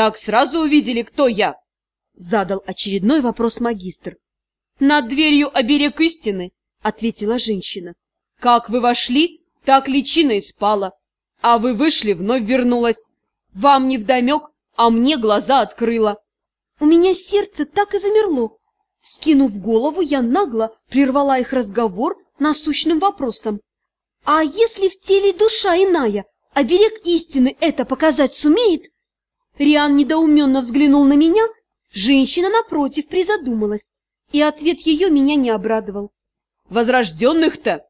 Так сразу увидели, кто я? Задал очередной вопрос магистр. Над дверью оберег истины, ответила женщина. Как вы вошли, так личина и спала. А вы вышли, вновь вернулась. Вам не вдомек, а мне глаза открыла. У меня сердце так и замерло. Скинув голову, я нагло прервала их разговор насущным вопросом. А если в теле душа иная, оберег истины это показать сумеет? Риан недоуменно взглянул на меня, женщина напротив призадумалась, и ответ ее меня не обрадовал. Возрожденных-то?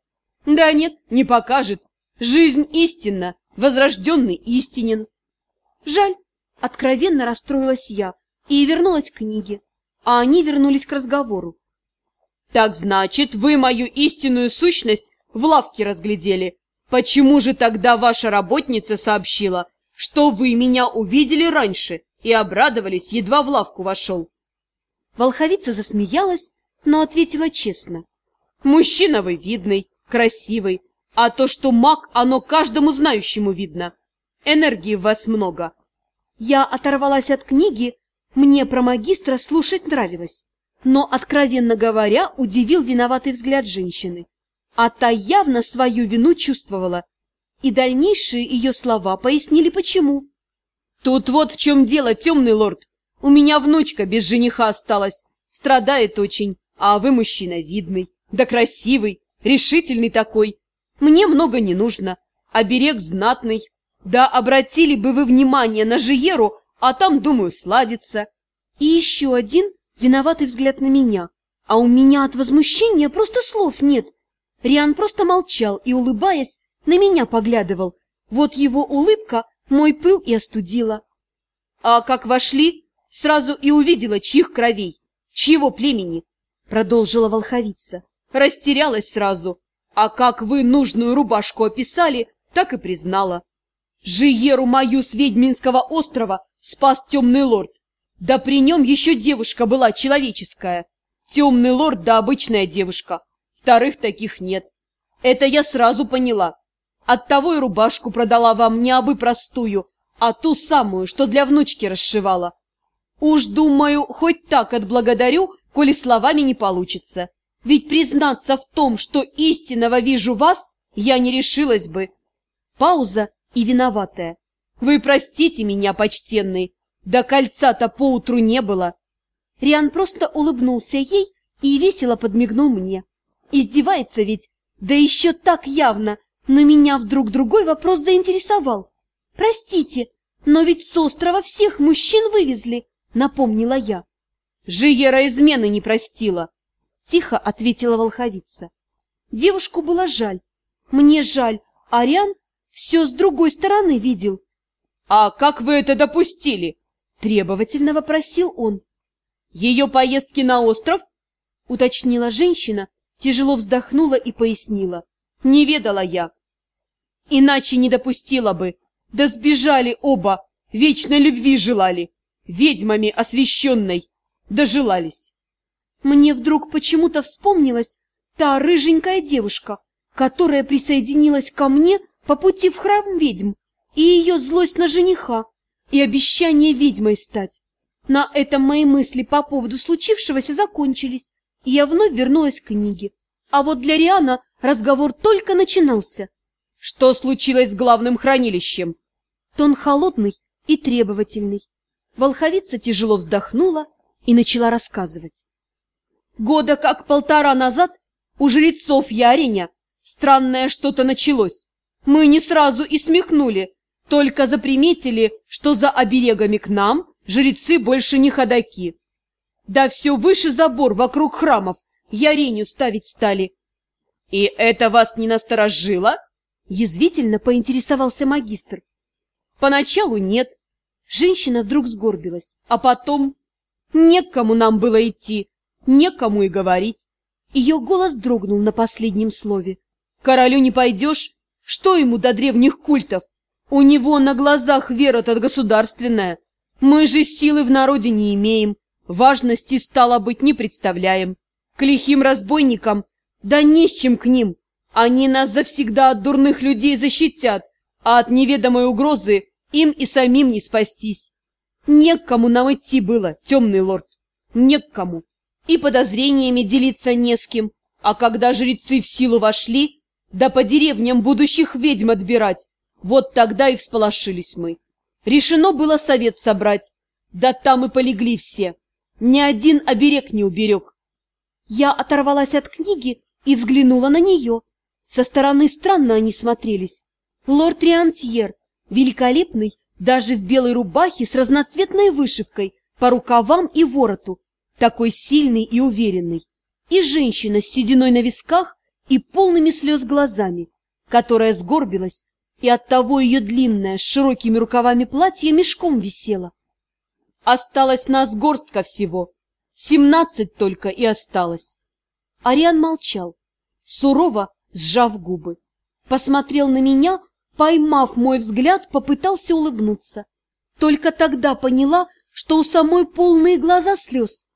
Да нет, не покажет. Жизнь истинна, возрожденный истинен. Жаль, откровенно расстроилась я и вернулась к книге, а они вернулись к разговору. Так значит, вы мою истинную сущность в лавке разглядели. Почему же тогда ваша работница сообщила, что вы меня увидели раньше и обрадовались, едва в лавку вошел? Волховица засмеялась, но ответила честно. Мужчина вы видный, красивый, а то, что маг, оно каждому знающему видно. Энергии в вас много. Я оторвалась от книги, мне про магистра слушать нравилось, но, откровенно говоря, удивил виноватый взгляд женщины. А та явно свою вину чувствовала, и дальнейшие ее слова пояснили почему. «Тут вот в чем дело, темный лорд. У меня внучка без жениха осталась, страдает очень, а вы мужчина видный, да красивый, решительный такой. Мне много не нужно, а берег знатный. Да обратили бы вы внимание на Жиеру, а там, думаю, сладится. И еще один виноватый взгляд на меня, а у меня от возмущения просто слов нет. Риан просто молчал и, улыбаясь, на меня поглядывал. Вот его улыбка мой пыл и остудила. А как вошли, сразу и увидела, чьих кровей, чьего племени, продолжила волховица. Растерялась сразу, а как вы нужную рубашку описали, так и признала. Жиеру мою с Ведьминского острова спас темный лорд. Да при нем еще девушка была человеческая. Темный лорд да обычная девушка. Вторых таких нет. Это я сразу поняла. Оттого и рубашку продала вам не абы простую, а ту самую, что для внучки расшивала. Уж, думаю, хоть так отблагодарю, коли словами не получится. Ведь признаться в том, что истинного вижу вас, я не решилась бы. Пауза и виноватая. Вы простите меня, почтенный, да кольца-то поутру не было. Риан просто улыбнулся ей и весело подмигнул мне. Издевается ведь, да еще так явно, но меня вдруг другой вопрос заинтересовал. Простите, но ведь с острова всех мужчин вывезли, напомнила я. Жиера измены не простила, тихо ответила волховица. Девушку было жаль. Мне жаль, Ариан все с другой стороны видел. «А как вы это допустили?» – требовательно вопросил он. «Ее поездки на остров?» – уточнила женщина, тяжело вздохнула и пояснила. «Не ведала я. Иначе не допустила бы. Да сбежали оба, вечной любви желали, ведьмами освященной, дожелались». Мне вдруг почему-то вспомнилась та рыженькая девушка, которая присоединилась ко мне по пути в храм ведьм, и ее злость на жениха, и обещание ведьмой стать. На этом мои мысли по поводу случившегося закончились, и я вновь вернулась к книге. А вот для Риана разговор только начинался. Что случилось с главным хранилищем? Тон холодный и требовательный. Волховица тяжело вздохнула и начала рассказывать. Года как полтора назад у жрецов Яриня странное что-то началось. Мы не сразу и смехнули, только заприметили, что за оберегами к нам жрецы больше не ходаки. Да все выше забор вокруг храмов яренью ставить стали. И это вас не насторожило? Язвительно поинтересовался магистр. Поначалу нет. Женщина вдруг сгорбилась, а потом... Некому нам было идти, некому и говорить. Ее голос дрогнул на последнем слове. Королю не пойдешь, что ему до древних культов? У него на глазах вера-то государственная. Мы же силы в народе не имеем, важности, стало быть, не представляем. К лихим разбойникам, да не с чем к ним. Они нас завсегда от дурных людей защитят, а от неведомой угрозы им и самим не спастись. Не нам идти было, темный лорд, не. И подозрениями делиться не с кем. А когда жрецы в силу вошли, да по деревням будущих ведьм отбирать, вот тогда и всполошились мы. Решено было совет собрать, да там и полегли все. Ни один оберег не уберег. Я оторвалась от книги и взглянула на нее. Со стороны странно они смотрелись. Лорд Риантьер, великолепный, даже в белой рубахе с разноцветной вышивкой по рукавам и вороту, такой сильный и уверенный. И женщина с сединой на висках и полными слез глазами, которая сгорбилась, и оттого ее длинное с широкими рукавами платье мешком висело. Осталось нас горстка всего, семнадцать только и осталось. Ариан молчал, сурово сжав губы. Посмотрел на меня, поймав мой взгляд, попытался улыбнуться. Только тогда поняла, что у самой полные глаза слез.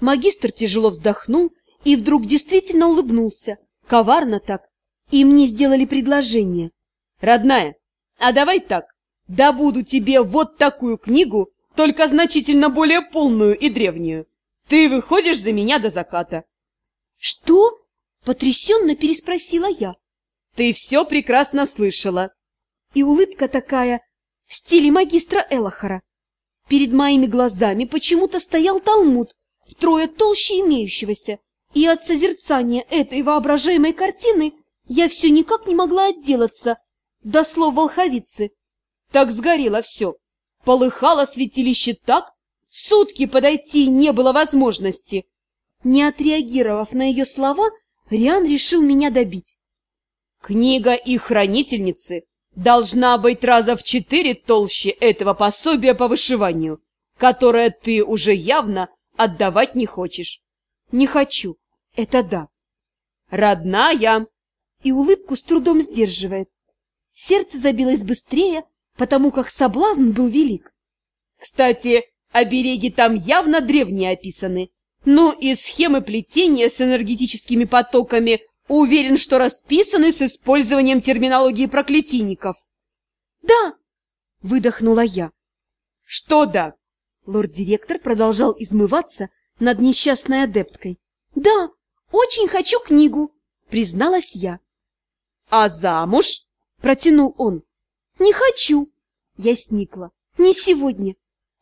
Магистр тяжело вздохнул и вдруг действительно улыбнулся, коварно так, и мне сделали предложение. «Родная, а давай так, добуду тебе вот такую книгу, только значительно более полную и древнюю. Ты выходишь за меня до заката». «Что?» — потрясенно переспросила я. «Ты все прекрасно слышала». И улыбка такая в стиле магистра Элохора. Перед моими глазами почему-то стоял талмуд, втрое толще имеющегося, и от созерцания этой воображаемой картины я все никак не могла отделаться до слов волховицы. Так сгорело все. Полыхало святилище так, сутки подойти не было возможности. Не отреагировав на ее слова, Риан решил меня добить. Книга и хранительницы должна быть раза в четыре толще этого пособия по вышиванию, которое ты уже явно отдавать не хочешь. Не хочу, это да. Родная! И улыбку с трудом сдерживает. Сердце забилось быстрее, потому как соблазн был велик. Кстати, обереги там явно древние описаны. Ну и схемы плетения с энергетическими потоками уверен, что расписаны с использованием терминологии проклятийников. «Да!» — выдохнула я. «Что да?» Лорд-директор продолжал измываться над несчастной адепткой. «Да, очень хочу книгу!» — призналась я. «А замуж?» — протянул он. «Не хочу!» — я сникла. «Не сегодня.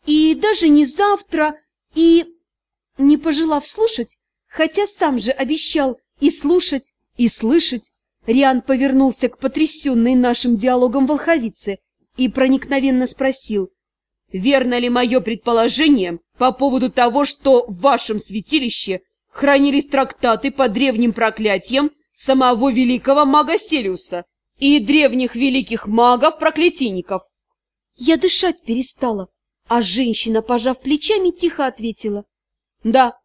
И даже не завтра. И...» Не пожелав слушать, хотя сам же обещал и слушать, и слышать, Риан повернулся к потрясенной нашим диалогом волховице и проникновенно спросил, «Верно ли мое предположение по поводу того, что в вашем святилище хранились трактаты по древним проклятиям самого великого мага Селиуса и древних великих магов-проклятийников?» Я дышать перестала, а женщина, пожав плечами, тихо ответила, «Да,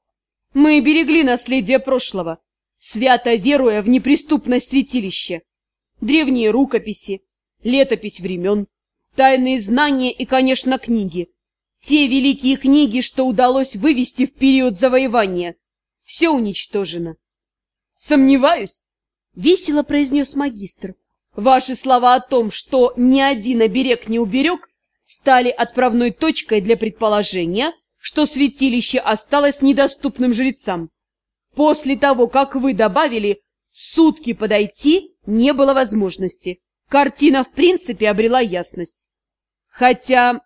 мы берегли наследие прошлого, свято веруя в неприступность святилища. Древние рукописи, летопись времен, тайные знания и, конечно, книги. Те великие книги, что удалось вывести в период завоевания. Все уничтожено. Сомневаюсь, — весело произнес магистр. Ваши слова о том, что ни один оберег не уберег, стали отправной точкой для предположения, что святилище осталось недоступным жрецам. После того, как вы добавили, сутки подойти не было возможности. Картина в принципе обрела ясность. Хотя...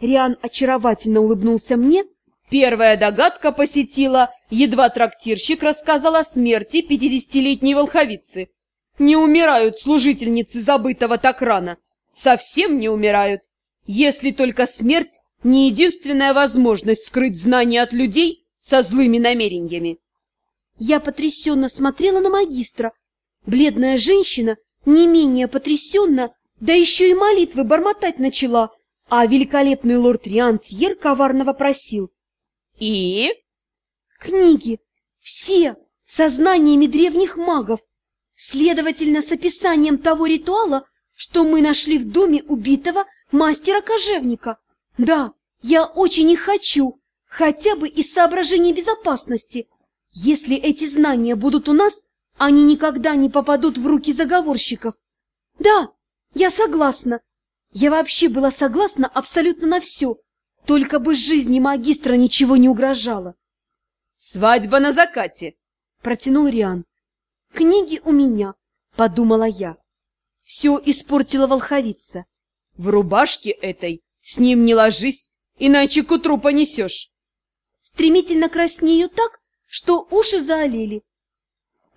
Риан очаровательно улыбнулся мне. Первая догадка посетила, едва трактирщик рассказал о смерти пятидесятилетней волховицы. Не умирают служительницы забытого так рано. Совсем не умирают. Если только смерть не единственная возможность скрыть знания от людей со злыми намерениями. Я потрясенно смотрела на магистра. Бледная женщина не менее потрясенно, да еще и молитвы бормотать начала, а великолепный лорд Риантьер коварно вопросил. «И?» «Книги. Все. Со знаниями древних магов. Следовательно, с описанием того ритуала, что мы нашли в доме убитого мастера-кожевника. Да, я очень их хочу, хотя бы из соображений безопасности. Если эти знания будут у нас, они никогда не попадут в руки заговорщиков. Да, я согласна. Я вообще была согласна абсолютно на все. Только бы жизни магистра ничего не угрожало. «Свадьба на закате!» — протянул Риан. «Книги у меня», — подумала я. Все испортила волховица. «В рубашке этой с ним не ложись, иначе к утру понесешь!» Стремительно краснею так, что уши заолели.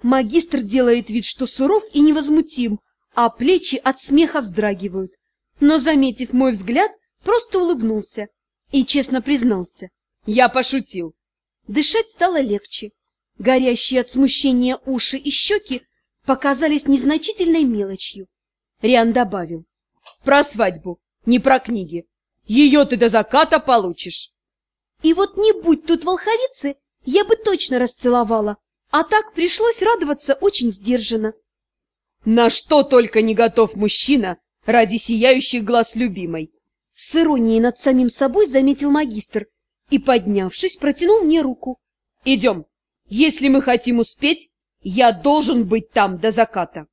Магистр делает вид, что суров и невозмутим, а плечи от смеха вздрагивают. Но, заметив мой взгляд, просто улыбнулся и честно признался. Я пошутил. Дышать стало легче. Горящие от смущения уши и щеки показались незначительной мелочью. Риан добавил. Про свадьбу, не про книги. Ее ты до заката получишь. И вот не будь тут волховицы, я бы точно расцеловала. А так пришлось радоваться очень сдержанно. На что только не готов мужчина ради сияющих глаз любимой. С иронией над самим собой заметил магистр и, поднявшись, протянул мне руку. Идем. Если мы хотим успеть, я должен быть там до заката.